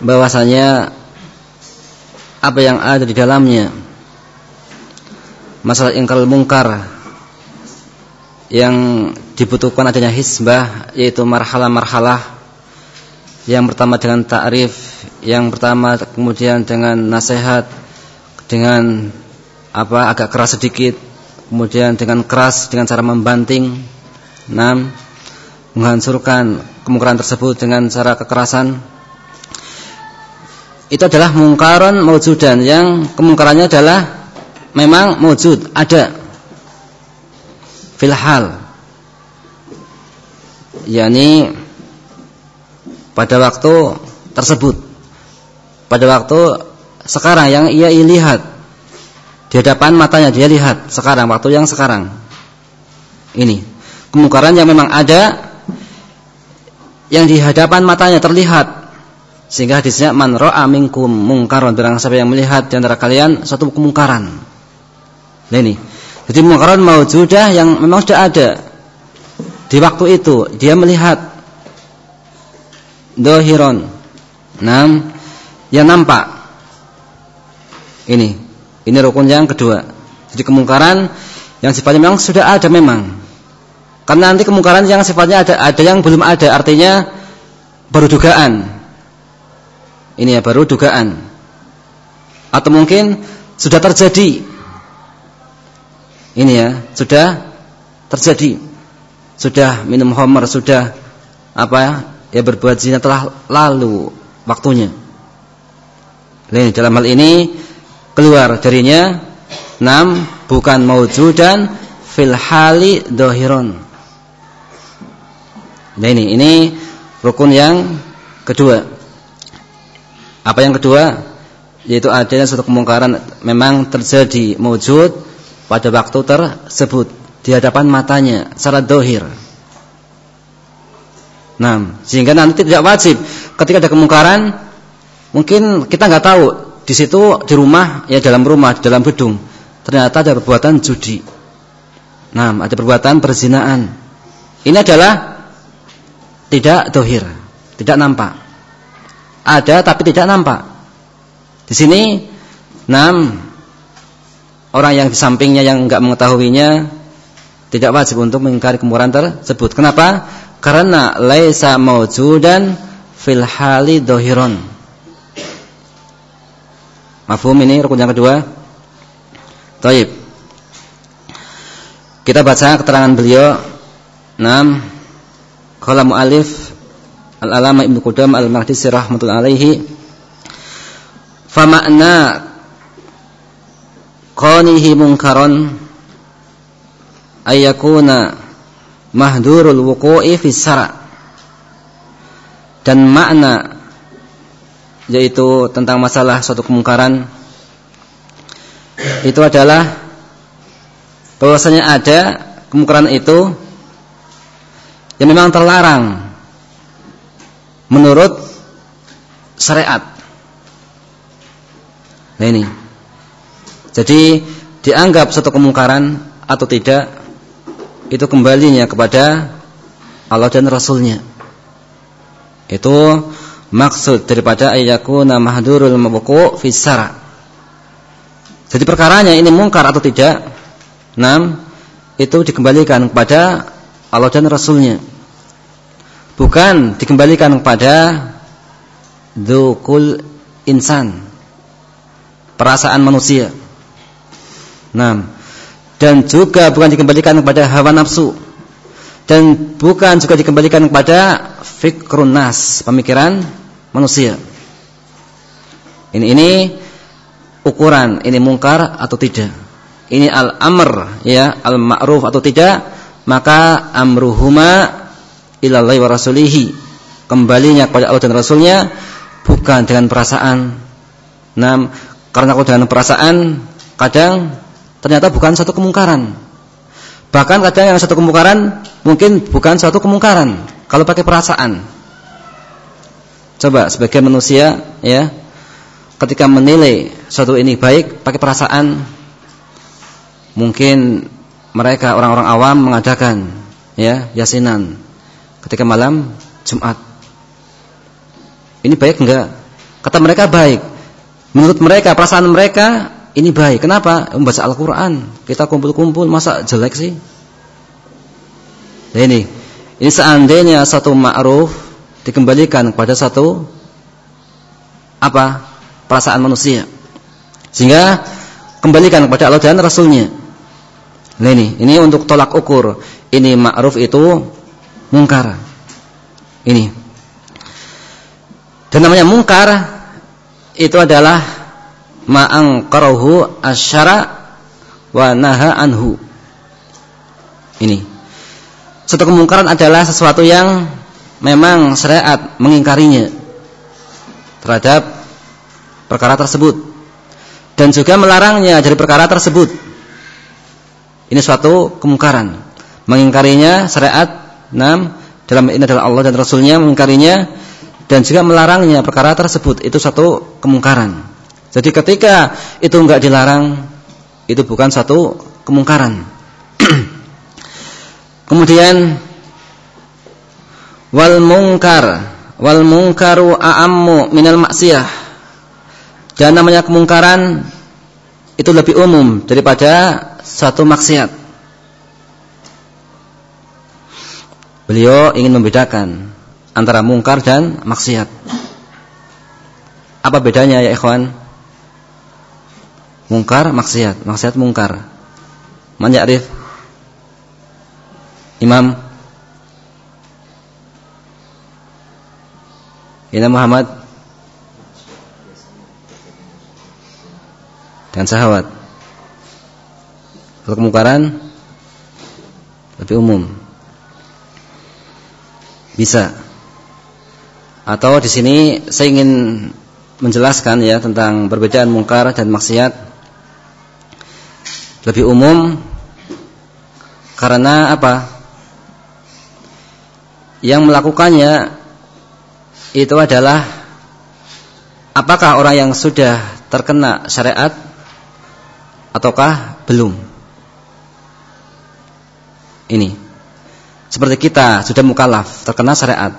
bahwasanya apa yang ada di dalamnya. Masalah ingkar mungkar yang dibutuhkan adanya hisbah yaitu marhalah-marhalah. Yang pertama dengan ta'rif yang pertama kemudian dengan nasihat dengan apa agak keras sedikit kemudian dengan keras dengan cara membanting enam menghancurkan kemungkaran tersebut dengan cara kekerasan itu adalah mungkaran mewujudan yang kemungkarannya adalah memang mewujud ada. Filhal yakni pada waktu tersebut. Pada waktu sekarang yang ia lihat. Di hadapan matanya dia lihat sekarang waktu yang sekarang. Ini. Kemungkaran yang memang ada yang di hadapan matanya terlihat sehingga hadisnya man ra'a minkum mungkaran. Barang siapa yang melihat di antara kalian suatu kemungkaran. Nah ini. Jadi mungkaran maujudah yang memang sudah ada di waktu itu. Dia melihat. Dohiron. Enam yang nampak. Ini. Ini rukun yang kedua. Jadi kemungkaran yang sifatnya memang sudah ada memang. Karena nanti kemungkaran yang sifatnya ada ada yang belum ada. Artinya baru dugaan ini ya baru dugaan atau mungkin sudah terjadi ini ya, sudah terjadi. Sudah minum homer, sudah apa ya, ya berbuat zina telah lalu waktunya. Ini dalam hal ini keluar darinya enam bukan maujudan fil hali dohiron. Nah ini ini rukun yang kedua. Apa yang kedua? Yaitu adanya suatu kemungkaran memang terjadi mewujud pada waktu tersebut di hadapan matanya secara dohir. Nah, sehingga nanti tidak wajib ketika ada kemungkaran mungkin kita nggak tahu di situ di rumah ya dalam rumah di dalam gedung ternyata ada perbuatan judi. Nah, ada perbuatan perzinaan. Ini adalah tidak dohir, tidak nampak. Ada tapi tidak nampak. Di sini, enam orang yang di sampingnya yang enggak mengetahuinya tidak wajib untuk mengingkari kemungkaran tersebut. Kenapa? Karena laisa maujudan fil hali dohiron. Mafhum ini rukun yang kedua. Taib. Kita baca keterangan beliau. 6. Qala mu'alif Al-Alama Ibnu Qudam Al-Mahdisi rahmatullahi alaihi. Fama'na qanihi munkaron ayakuna mahdurul wuqu'i fi sara dan makna yaitu tentang masalah suatu kemungkaran itu adalah bahwasanya ada kemungkaran itu yang memang terlarang menurut syariat. Nah ini jadi dianggap satu kemungkaran atau tidak itu kembalinya kepada Allah dan Rasulnya. Itu maksud daripada ayyakuna mahdurul mabuku fisara. Jadi perkaranya ini mungkar atau tidak, enam itu dikembalikan kepada Allah dan Rasulnya. Bukan dikembalikan kepada dukul insan, perasaan manusia. Nah, dan juga bukan dikembalikan kepada hawa nafsu dan bukan juga dikembalikan kepada fikrun nas, pemikiran manusia. Ini ini ukuran ini mungkar atau tidak. Ini al-amr ya, al-ma'ruf atau tidak, maka amruhuma ilallahi wa rasulihi. Kembalinya kepada Allah dan Rasulnya bukan dengan perasaan. Nah, karena kalau dengan perasaan kadang ternyata bukan satu kemungkaran. Bahkan kadang yang satu kemungkaran mungkin bukan suatu kemungkaran kalau pakai perasaan. Coba sebagian manusia ya ketika menilai suatu ini baik pakai perasaan mungkin mereka orang-orang awam mengadakan ya yasinan ketika malam Jumat. Ini baik enggak? Kata mereka baik. Menurut mereka, perasaan mereka ini baik. Kenapa? Membaca Al-Quran. Kita kumpul-kumpul, masa jelek sih? Nah ini, ini seandainya satu ma'ruf dikembalikan kepada satu apa? Perasaan manusia. Sehingga kembalikan kepada Allah dan Rasulnya. Nah ini, ini untuk tolak ukur. Ini ma'ruf itu mungkar. Ini. Dan namanya mungkar itu adalah ma'angkarahu asyara wa naha anhu. Ini. Suatu kemungkaran adalah sesuatu yang memang syariat mengingkarinya terhadap perkara tersebut dan juga melarangnya dari perkara tersebut. Ini suatu kemungkaran. Mengingkarinya syariat 6 dalam ini adalah Allah dan Rasulnya mengingkarinya dan juga melarangnya perkara tersebut itu satu kemungkaran. Jadi ketika itu enggak dilarang, itu bukan satu kemungkaran. Kemudian wal mungkar wal mungkaru a'ammu minal maksiyah. Dan namanya kemungkaran itu lebih umum daripada satu maksiat. Beliau ingin membedakan antara mungkar dan maksiat. Apa bedanya ya ikhwan? Mungkar maksiat, maksiat mungkar. Man ya'rif? Imam Ina Muhammad dan sahabat. Kalau kemungkaran lebih umum. Bisa. Atau di sini saya ingin menjelaskan ya tentang perbedaan mungkar dan maksiat lebih umum karena apa? Yang melakukannya itu adalah apakah orang yang sudah terkena syariat ataukah belum? Ini. Seperti kita sudah mukallaf, terkena syariat.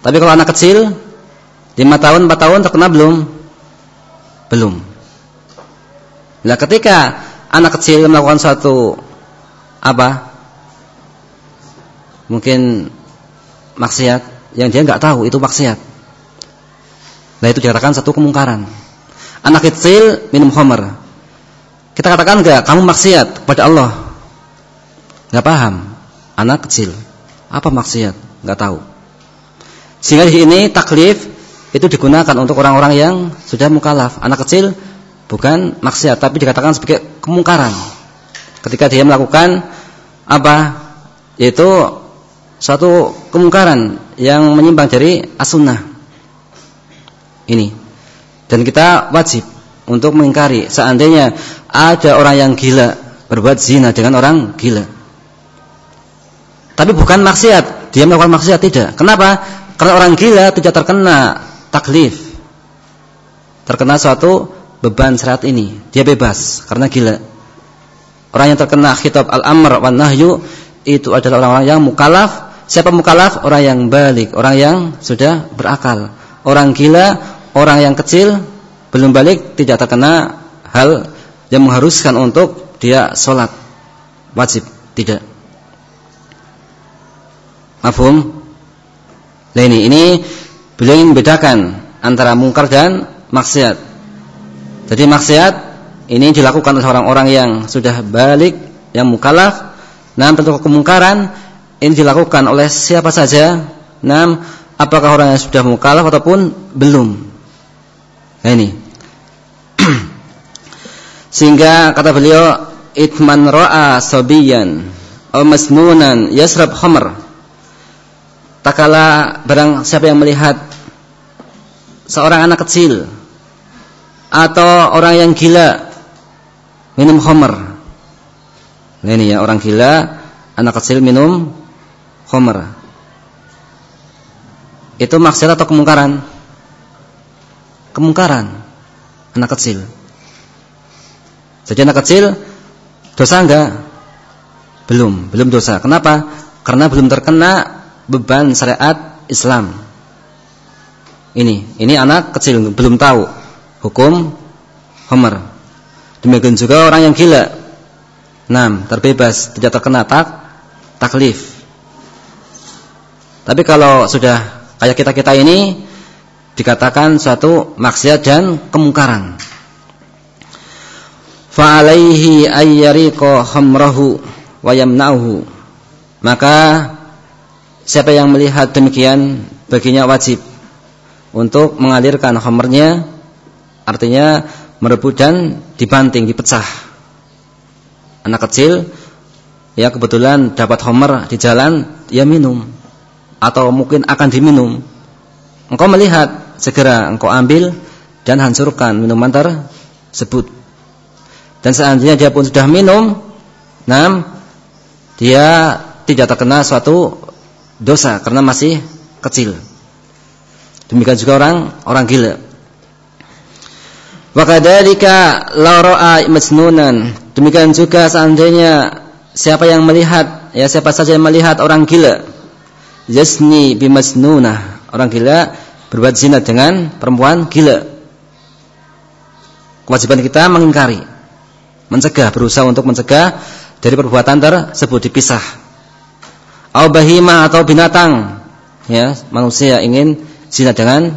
Tapi kalau anak kecil 5 tahun, 4 tahun terkena belum? Belum. Nah, ketika anak kecil melakukan suatu apa? Mungkin maksiat yang dia nggak tahu itu maksiat. Nah itu dikatakan satu kemungkaran. Anak kecil minum khamar. Kita katakan enggak, kamu maksiat kepada Allah. Enggak paham. Anak kecil. Apa maksiat? Enggak tahu. Sehingga di sini taklif itu digunakan untuk orang-orang yang sudah mukalaf. Anak kecil bukan maksiat tapi dikatakan sebagai kemungkaran ketika dia melakukan apa yaitu suatu kemungkaran yang menyimpang dari as-sunnah ini dan kita wajib untuk mengingkari seandainya ada orang yang gila berbuat zina dengan orang gila tapi bukan maksiat dia melakukan maksiat tidak kenapa karena orang gila tidak terkena taklif terkena suatu beban syarat ini. Dia bebas karena gila. Orang yang terkena khitab al-amr wan nahyu itu adalah orang-orang yang mukalaf. Siapa mukalaf? Orang yang balik, orang yang sudah berakal. Orang gila, orang yang kecil belum balik tidak terkena hal yang mengharuskan untuk dia sholat wajib tidak. Mafhum? Nah ini ini beliau ingin membedakan antara mungkar dan maksiat. Jadi maksiat ini dilakukan oleh orang-orang yang sudah balik, yang mukallaf. Nah, tentu kemungkaran ini dilakukan oleh siapa saja. Nah, apakah orang yang sudah mukallaf ataupun belum. Nah, ini. Sehingga kata beliau, itman ra'a sabiyan aw masnunan yasrab khamr. Takala barang siapa yang melihat seorang anak kecil atau orang yang gila minum khamr. Nah ini ya orang gila, anak kecil minum khamr. Itu maksiat atau kemungkaran? Kemungkaran anak kecil. Jadi anak kecil dosa enggak? Belum, belum dosa. Kenapa? Karena belum terkena beban syariat Islam. Ini, ini anak kecil belum tahu hukum homer. Demikian juga orang yang gila. Enam, terbebas, tidak terkena tak taklif. Tapi kalau sudah kayak kita-kita ini dikatakan suatu maksiat dan kemungkaran. Fa'alaihi ayyariqa khamrahu wa yamna'uhu. Maka siapa yang melihat demikian baginya wajib untuk mengalirkan homernya artinya merebut dan dibanting, dipecah. Anak kecil ya kebetulan dapat homer di jalan, ya minum atau mungkin akan diminum. Engkau melihat, segera engkau ambil dan hancurkan minuman tersebut. Dan seandainya dia pun sudah minum, nah dia tidak terkena suatu dosa karena masih kecil. Demikian juga orang orang gila. Wa kadzalika la ra'a majnunan. Demikian juga seandainya siapa yang melihat ya siapa saja yang melihat orang gila yasni bimasnunah. Orang gila berbuat zina dengan perempuan gila. Kewajiban kita mengingkari, mencegah, berusaha untuk mencegah dari perbuatan tersebut dipisah. Au bahima atau binatang. Ya, manusia ingin zina dengan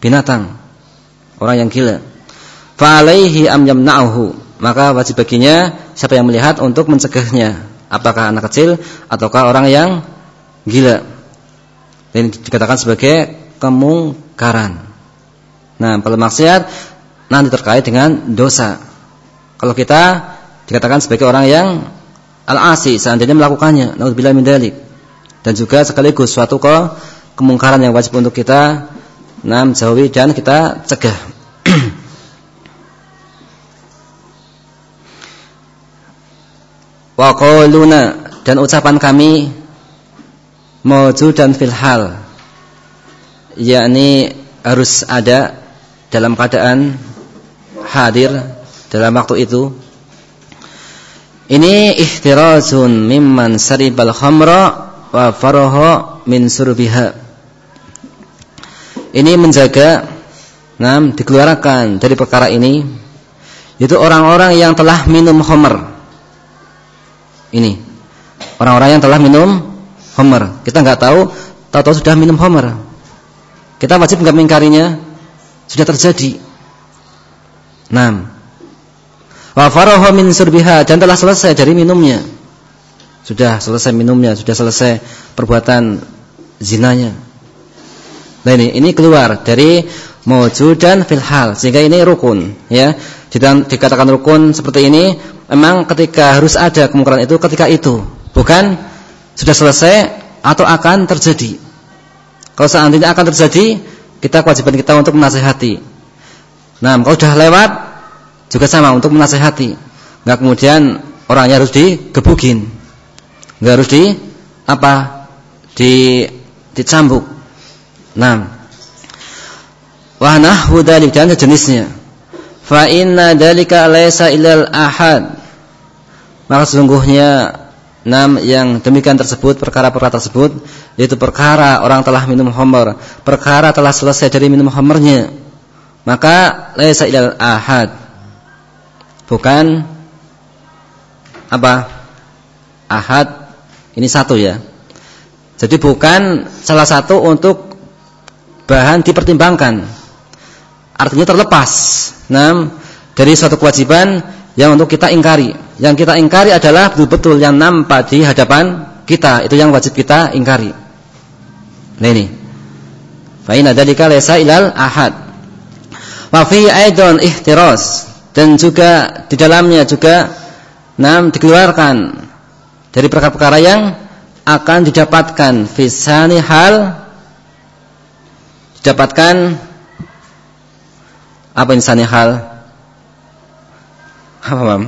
binatang, orang yang gila. Fa'alaihi am yamna'uhu. Maka wajib baginya siapa yang melihat untuk mencegahnya. Apakah anak kecil ataukah orang yang gila. Ini dikatakan sebagai kemungkaran. Nah, kalau maksiat nanti terkait dengan dosa. Kalau kita dikatakan sebagai orang yang al-asi seandainya melakukannya, naudzubillah min dalik. Dan juga sekaligus suatu ke kemungkaran yang wajib untuk kita nam jauhi dan kita cegah. Wa qauluna dan ucapan kami dan fil hal yakni harus ada dalam keadaan hadir dalam waktu itu ini ihtirazun mimman saribal khamra wa faraha min surbiha. Ini menjaga nah, dikeluarkan dari perkara ini itu orang-orang yang telah minum homer ini orang-orang yang telah minum homer kita nggak tahu tahu-tahu sudah minum homer kita wajib nggak mengingkarinya sudah terjadi. Nah, wa min surbiha dan telah selesai dari minumnya. Sudah selesai minumnya, sudah selesai perbuatan zinanya. Nah ini ini keluar dari mewujudan fil hal sehingga ini rukun ya. Dikatakan rukun seperti ini memang ketika harus ada kemungkinan itu ketika itu, bukan sudah selesai atau akan terjadi. Kalau seandainya akan terjadi, kita kewajiban kita untuk menasehati. Nah, kalau sudah lewat juga sama untuk menasehati. Enggak kemudian orangnya harus digebukin. Enggak harus di apa? di dicambuk. Nah. Wa nahwu dan sejenisnya. Fa inna dzalika laisa ilal ahad. Maka sesungguhnya Nam yang demikian tersebut perkara-perkara tersebut yaitu perkara orang telah minum khamr, perkara telah selesai dari minum khamrnya. Maka laisa ilal ahad. Bukan apa? Ahad ini satu ya. Jadi bukan salah satu untuk bahan dipertimbangkan. Artinya terlepas nah, dari suatu kewajiban yang untuk kita ingkari. Yang kita ingkari adalah betul-betul yang nampak di hadapan kita. Itu yang wajib kita ingkari. Nah ini. Fa'ina dalika laysa ilal ahad. Wa fi aidon ihtiras dan juga di dalamnya juga nam dikeluarkan dari perkara-perkara yang akan didapatkan fisani hal dapatkan apa insani hal? Apa, Mam?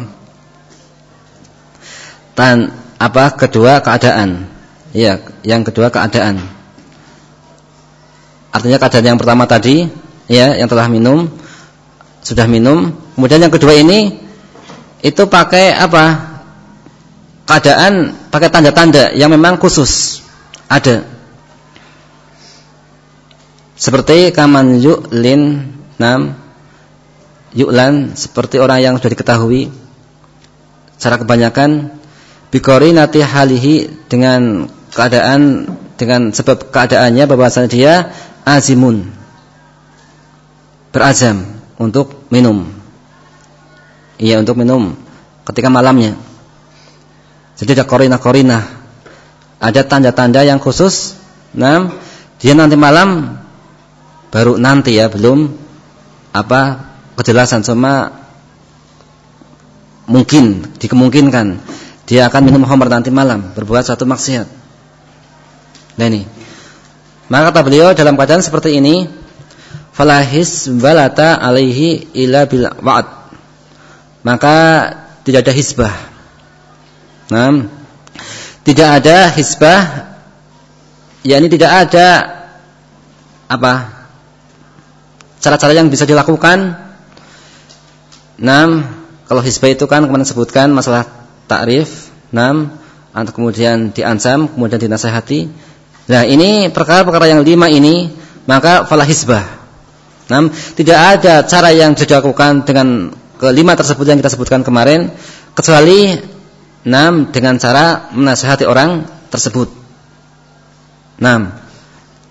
Tan apa kedua keadaan? Ya, yang kedua keadaan. Artinya keadaan yang pertama tadi, ya, yang telah minum sudah minum, kemudian yang kedua ini itu pakai apa? Keadaan pakai tanda-tanda yang memang khusus ada Seperti kaman yu'lin nam yu'lan seperti orang yang sudah diketahui secara kebanyakan bikori nati halihi dengan keadaan dengan sebab keadaannya bahwasanya dia azimun berazam untuk minum. Iya untuk minum ketika malamnya. Jadi ada korina-korina. Ada tanda-tanda yang khusus. Nah, dia nanti malam baru nanti ya, belum apa kejelasan cuma mungkin dikemungkinkan dia akan minum khamr nanti malam, berbuat satu maksiat. Nah ini. Maka kata beliau dalam keadaan seperti ini, falahis balata alaihi ila bil wa'ad maka tidak ada hisbah. Nah, tidak ada hisbah yakni tidak ada apa cara-cara yang bisa dilakukan. Nah, kalau hisbah itu kan kemarin sebutkan masalah takrif. Nah, atau kemudian diancam kemudian dinasehati. Nah ini perkara-perkara yang lima ini maka falah hisbah. Nah, tidak ada cara yang bisa dilakukan dengan kelima tersebut yang kita sebutkan kemarin kecuali enam dengan cara menasihati orang tersebut. Enam.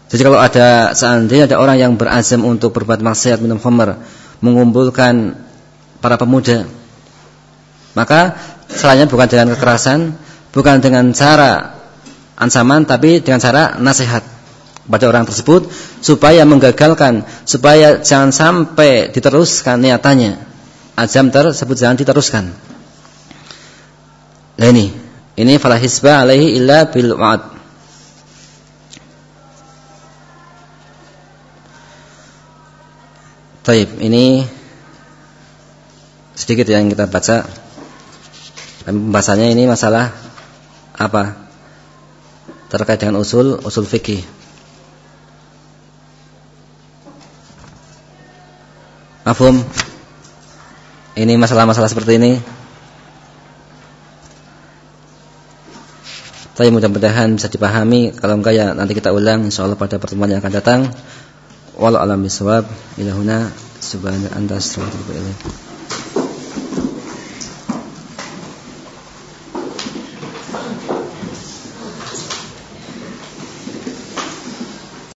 Jadi kalau ada seandainya ada orang yang berazam untuk berbuat maksiat minum khamr, mengumpulkan para pemuda, maka selainnya bukan dengan kekerasan, bukan dengan cara ancaman, tapi dengan cara nasihat pada orang tersebut supaya menggagalkan supaya jangan sampai diteruskan niatannya azam tersebut jangan diteruskan nah ini ini fala hisba alaihi illa bil wa'ad Taib, ini sedikit yang kita baca. Pembahasannya ini masalah apa? Terkait dengan usul usul fikih. Mafhum? Ini masalah-masalah seperti ini. Tapi mudah-mudahan bisa dipahami. Kalau enggak ya nanti kita ulang insyaallah pada pertemuan yang akan datang. Wallahu a'lam bishawab. Ila huna subhana anta astaghfiruka